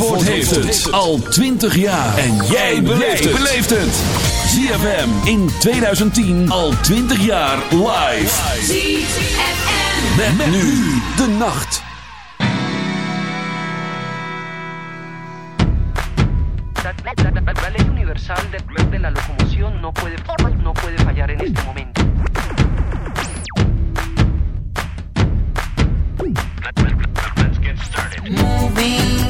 Zandvoort heeft het al 20 jaar. En jij beleeft het. ZFM in 2010 al 20 jaar live. ZFM. Met, met nu de nacht. La ley universal de, de la locomoción no puede, no puede fallar en este momento. all the people moving.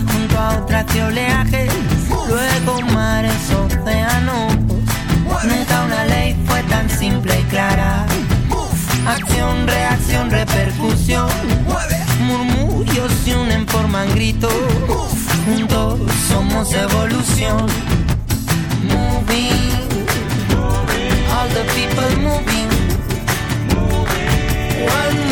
Junto a otra de oleaje, luego mares, océanos. Nunca una ley fue tan simple y clara. Acción, reacción, repercusión. Murmullos se unen, forman gritos. Juntos somos evolución. Moving, all the people moving. One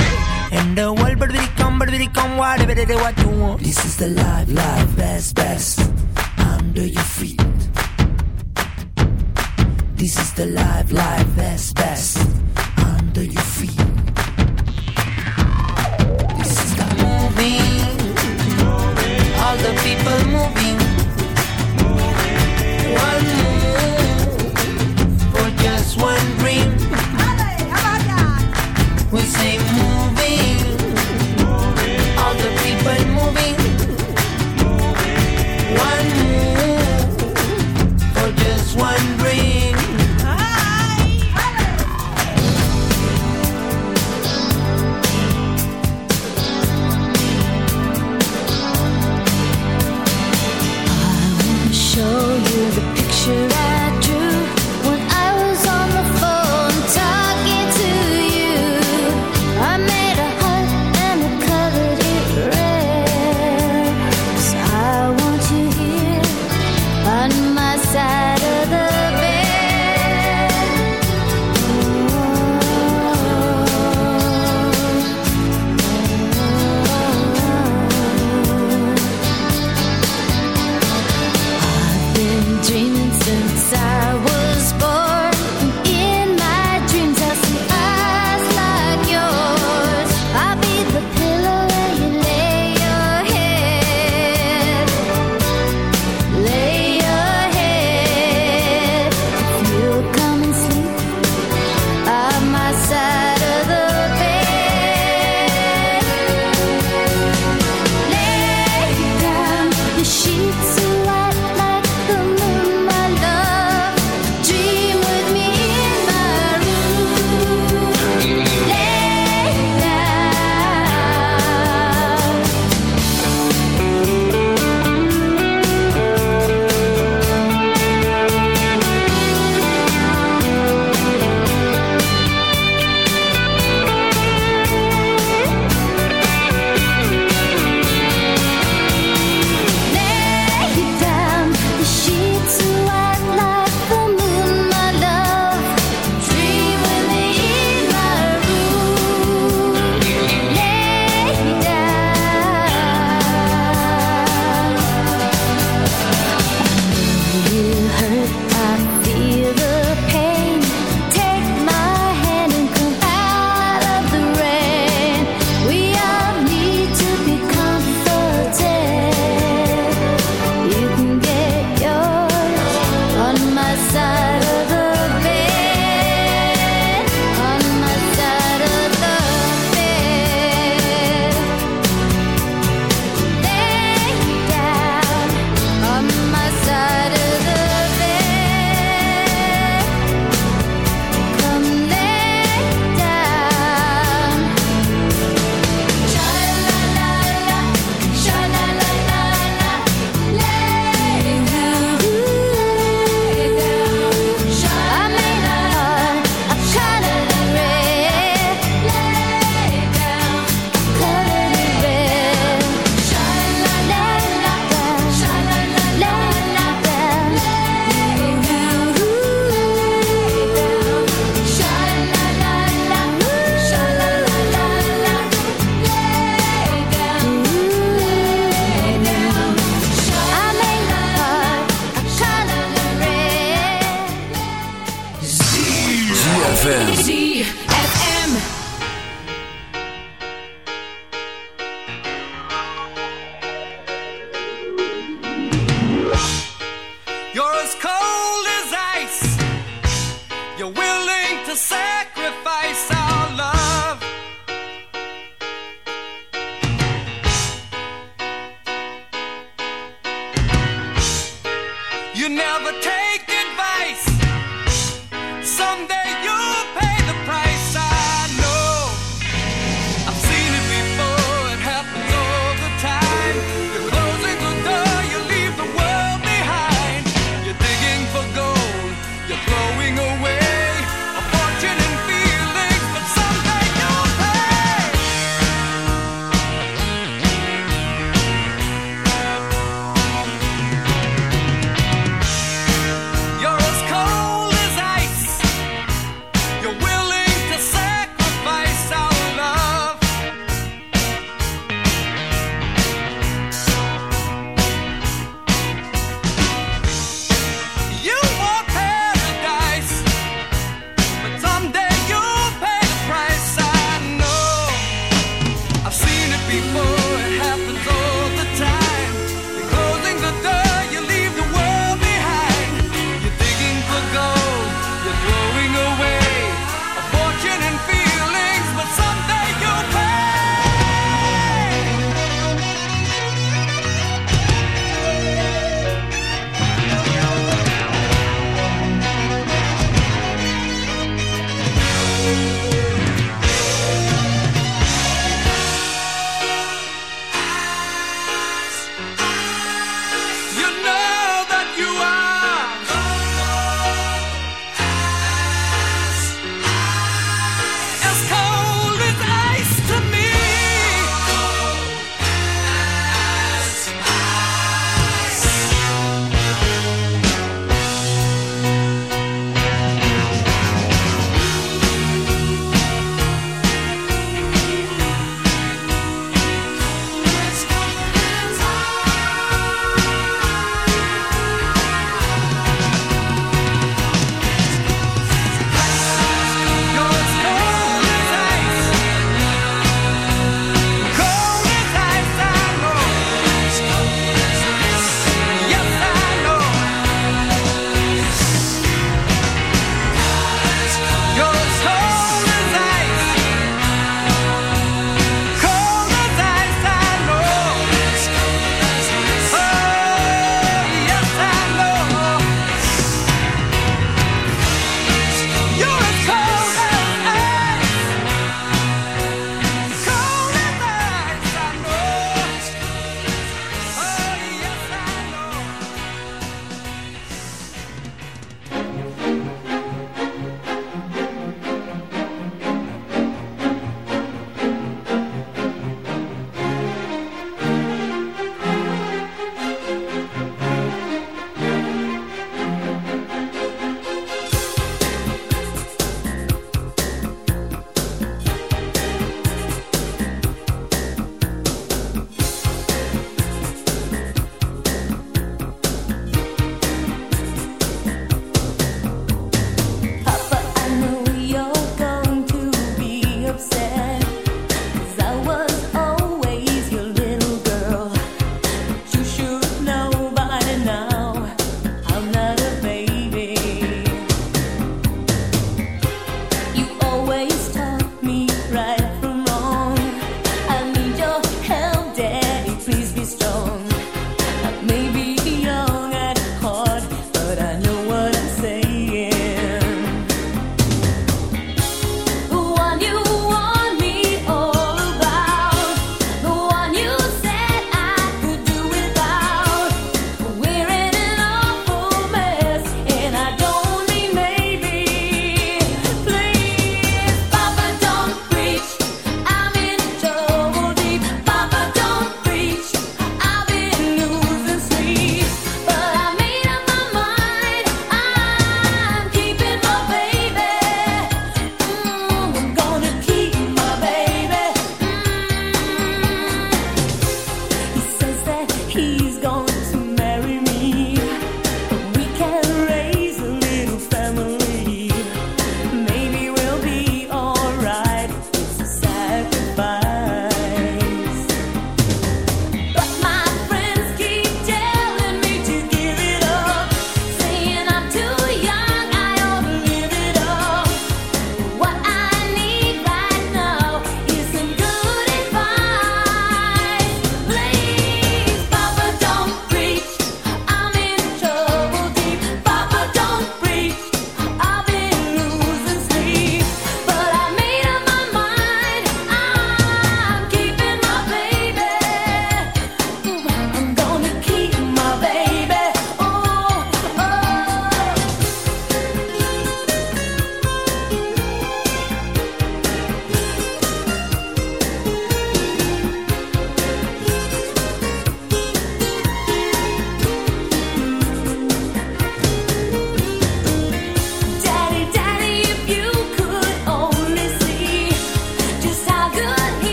come, whatever it what you want. This is the life, life, best, best. Under your feet. This is the life, life, best, best.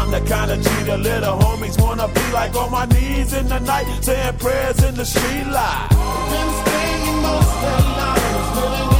I'm the kind of the little homies wanna be like on my knees in the night, saying prayers in the street light. Been spending most night living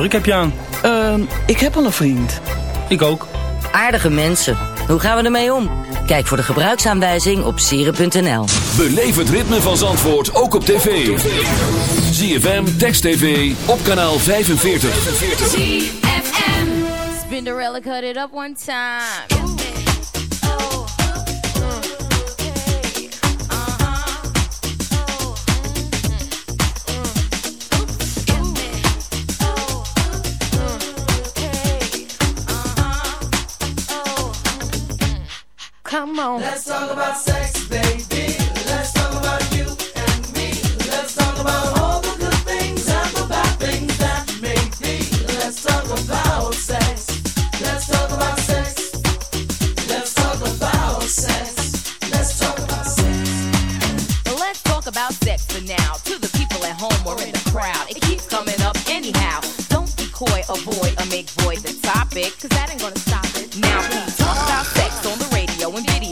Jurk heb je aan. Ehm, ik heb al een vriend. Ik ook. Aardige mensen. Hoe gaan we ermee om? Kijk voor de gebruiksaanwijzing op sieren.nl. Beleef het ritme van Zandvoort ook op tv. ZFM, Text TV, op kanaal 45. ZFM. Spinderella cut it up one time. On. Let's talk about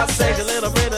I say a little bit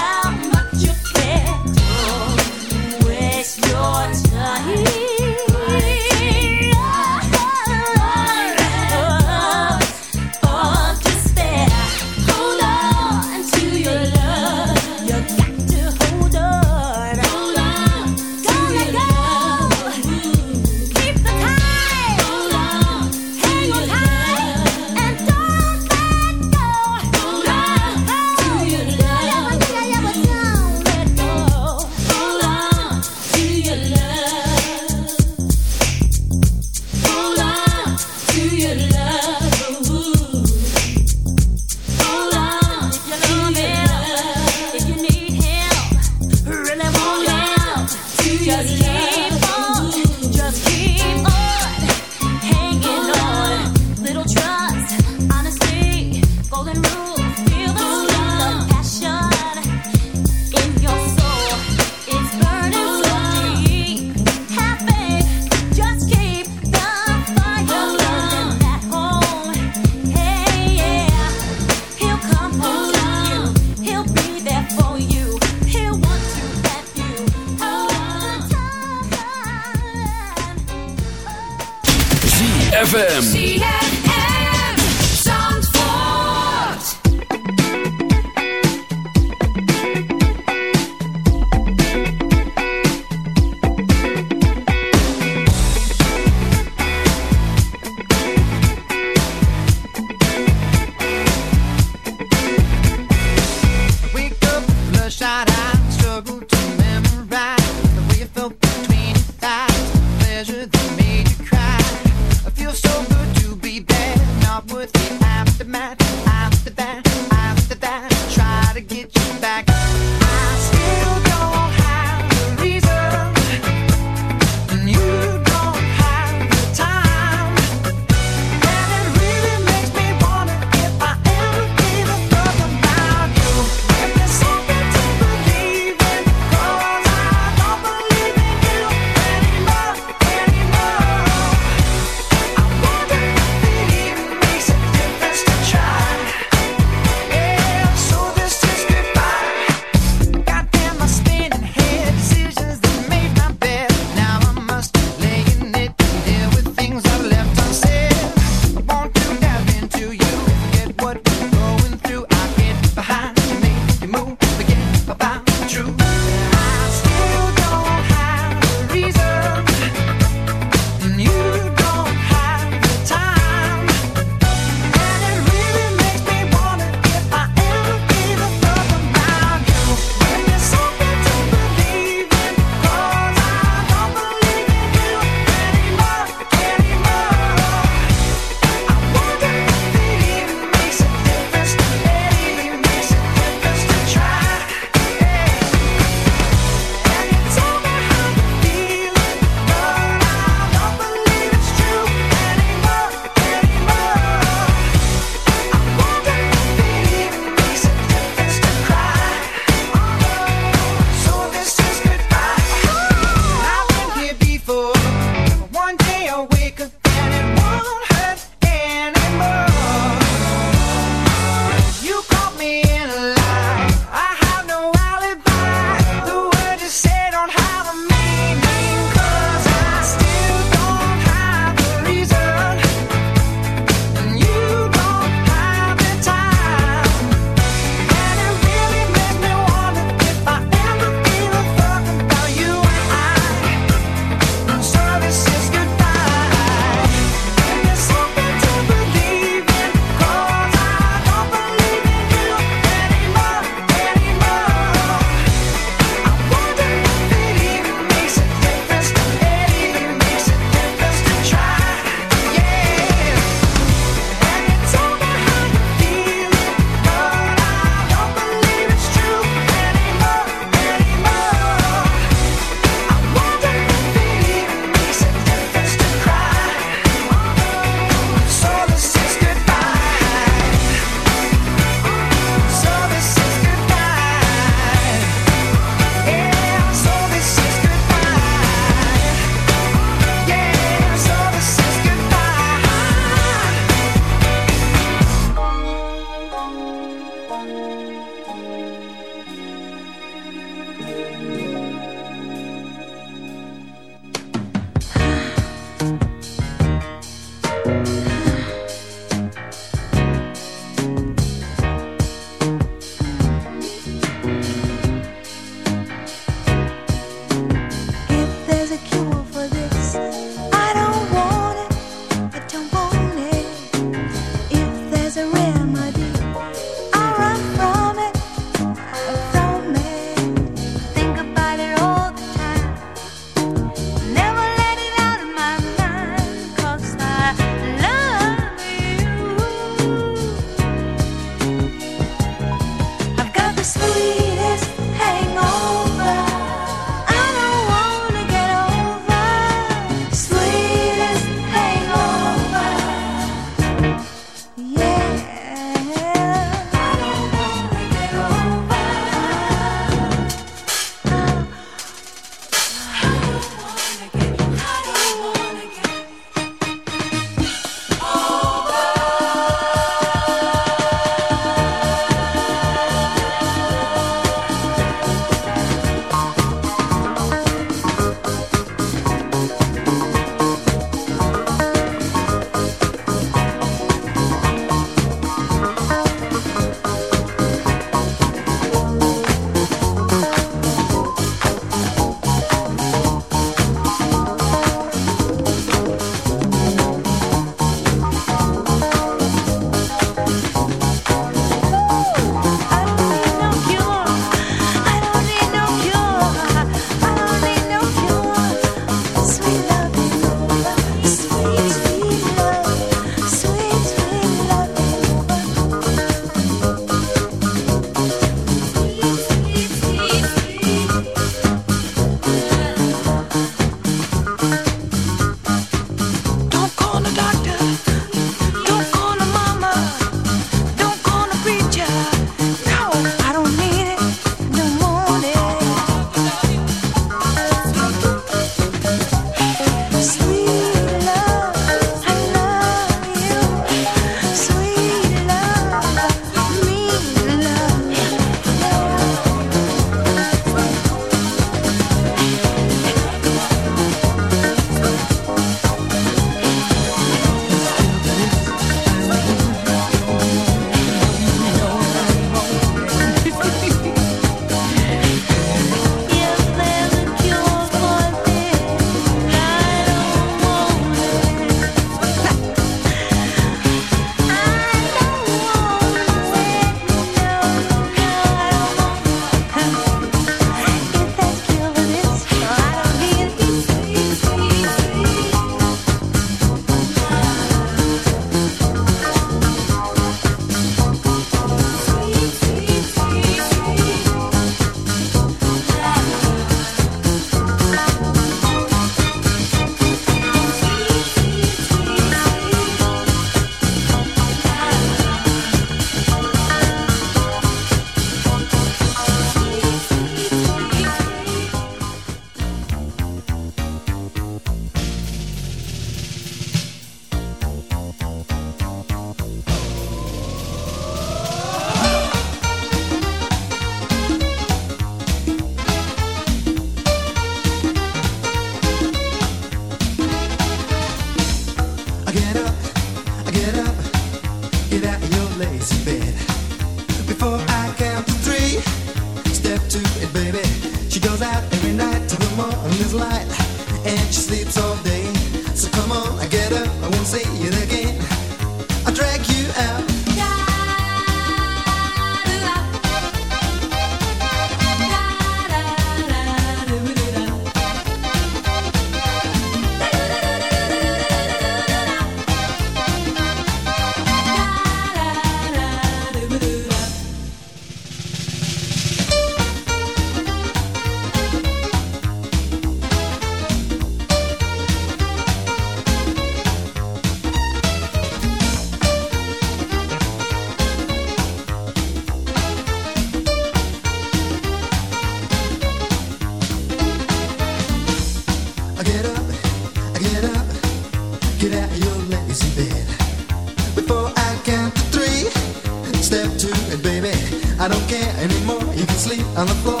asleep on the floor.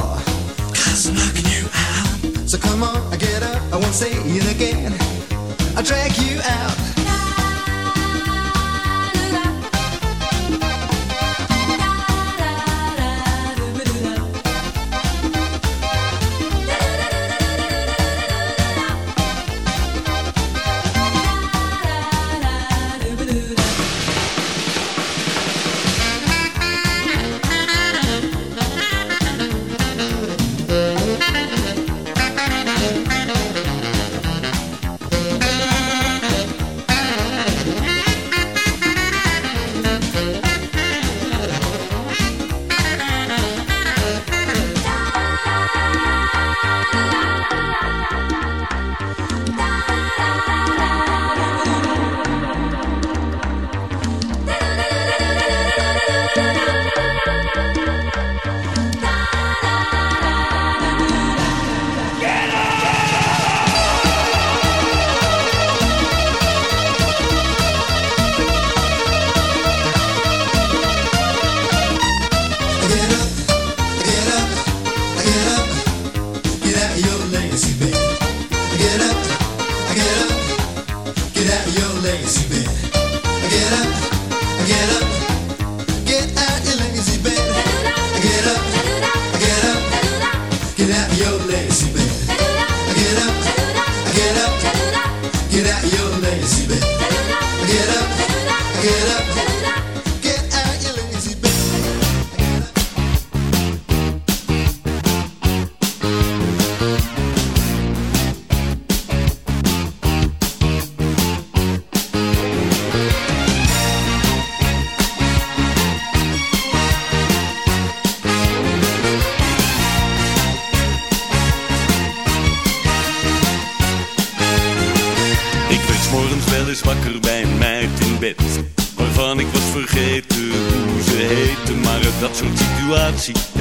Cause I'm knocking you out. So come on, I get up, I won't say it again. I'll drag you out. situatie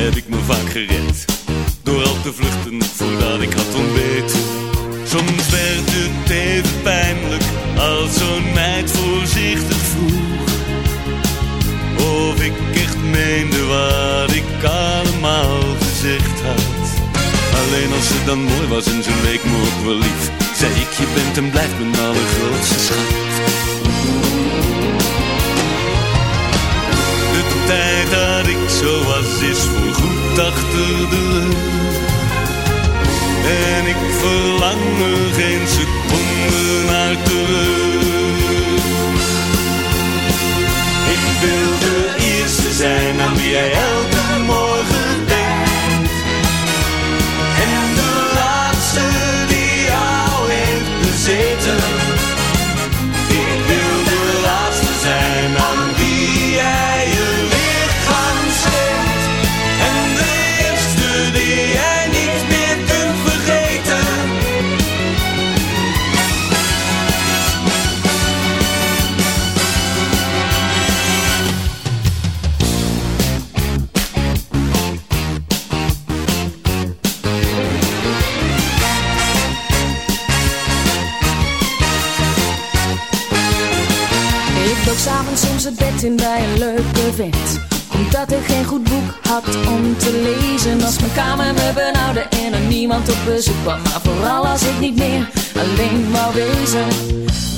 als mijn kamer me benauwde en er niemand op bezoek kwam. Maar vooral als ik niet meer alleen wou wezen.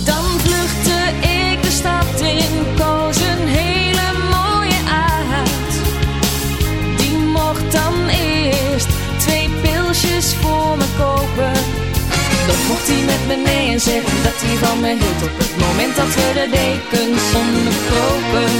Dan vluchtte ik de stad in, koos een hele mooie aard, Die mocht dan eerst twee pilsjes voor me kopen. Dan mocht hij met me mee en zeggen dat hij van me hield op het moment dat we de dekens zonder kopen.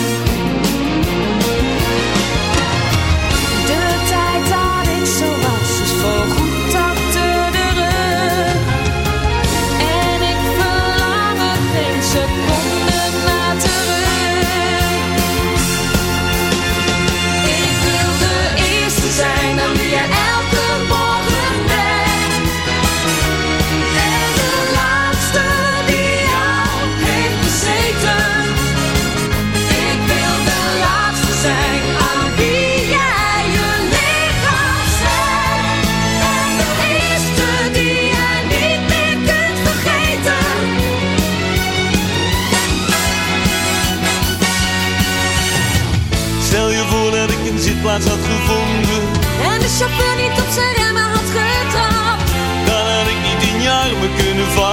plaats gevonden. En de chauffeur niet op zijn remmen had getrapt. Dan had ik niet in jaren kunnen vallen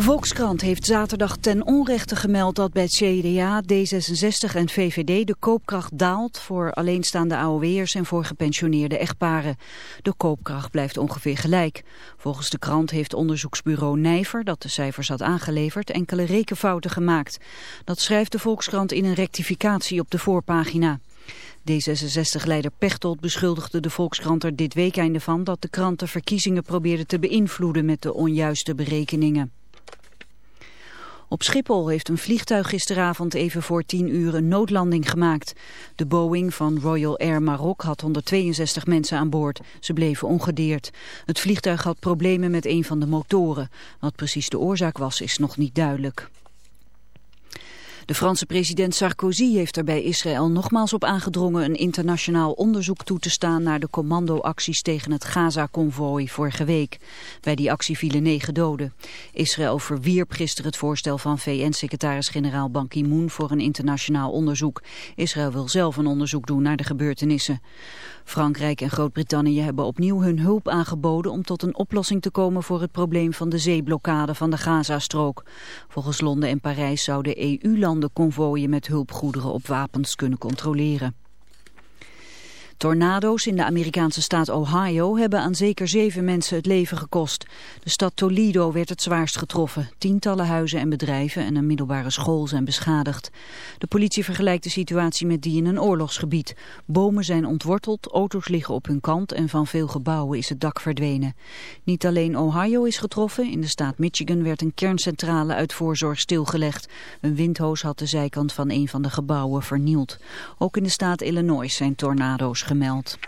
De Volkskrant heeft zaterdag ten onrechte gemeld dat bij CDA, D66 en VVD de koopkracht daalt voor alleenstaande AOW'ers en voor gepensioneerde echtparen. De koopkracht blijft ongeveer gelijk. Volgens de krant heeft onderzoeksbureau Nijver, dat de cijfers had aangeleverd, enkele rekenfouten gemaakt. Dat schrijft de Volkskrant in een rectificatie op de voorpagina. D66-leider Pechtold beschuldigde de Volkskrant er dit weekende van dat de krant de verkiezingen probeerde te beïnvloeden met de onjuiste berekeningen. Op Schiphol heeft een vliegtuig gisteravond even voor 10 uur een noodlanding gemaakt. De Boeing van Royal Air Maroc had 162 mensen aan boord. Ze bleven ongedeerd. Het vliegtuig had problemen met een van de motoren. Wat precies de oorzaak was, is nog niet duidelijk. De Franse president Sarkozy heeft er bij Israël nogmaals op aangedrongen een internationaal onderzoek toe te staan naar de commandoacties tegen het Gaza-convooi vorige week. Bij die actie vielen negen doden. Israël verwierp gisteren het voorstel van VN-secretaris-generaal Ban Ki-moon voor een internationaal onderzoek. Israël wil zelf een onderzoek doen naar de gebeurtenissen. Frankrijk en Groot-Brittannië hebben opnieuw hun hulp aangeboden om tot een oplossing te komen voor het probleem van de zeeblokkade van de Gazastrook. Volgens Londen en Parijs zouden EU-landen konvooien met hulpgoederen op wapens kunnen controleren. Tornado's in de Amerikaanse staat Ohio hebben aan zeker zeven mensen het leven gekost. De stad Toledo werd het zwaarst getroffen. Tientallen huizen en bedrijven en een middelbare school zijn beschadigd. De politie vergelijkt de situatie met die in een oorlogsgebied. Bomen zijn ontworteld, auto's liggen op hun kant en van veel gebouwen is het dak verdwenen. Niet alleen Ohio is getroffen, in de staat Michigan werd een kerncentrale uit voorzorg stilgelegd. Een windhoos had de zijkant van een van de gebouwen vernield. Ook in de staat Illinois zijn tornado's gemeld.